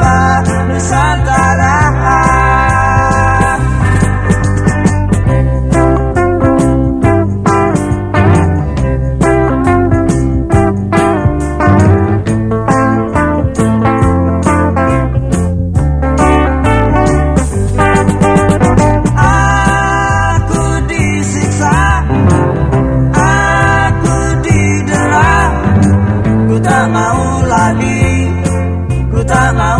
tiba Nusantara. Ku tak mau lagi Ku tak mau